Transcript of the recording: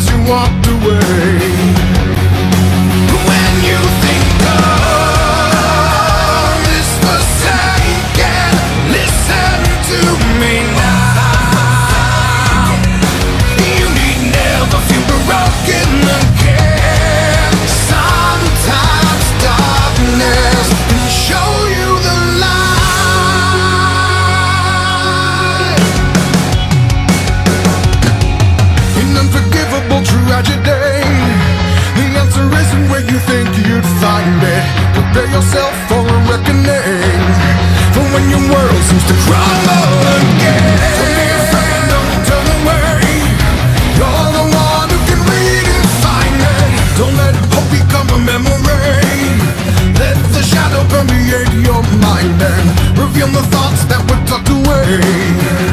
as you walked away. An unforgivable tragedy. The answer isn't where you think you'd find it. Prepare yourself for a reckoning. For when your world seems to crumble again. Permeate your mind and reveal the thoughts that were tucked away.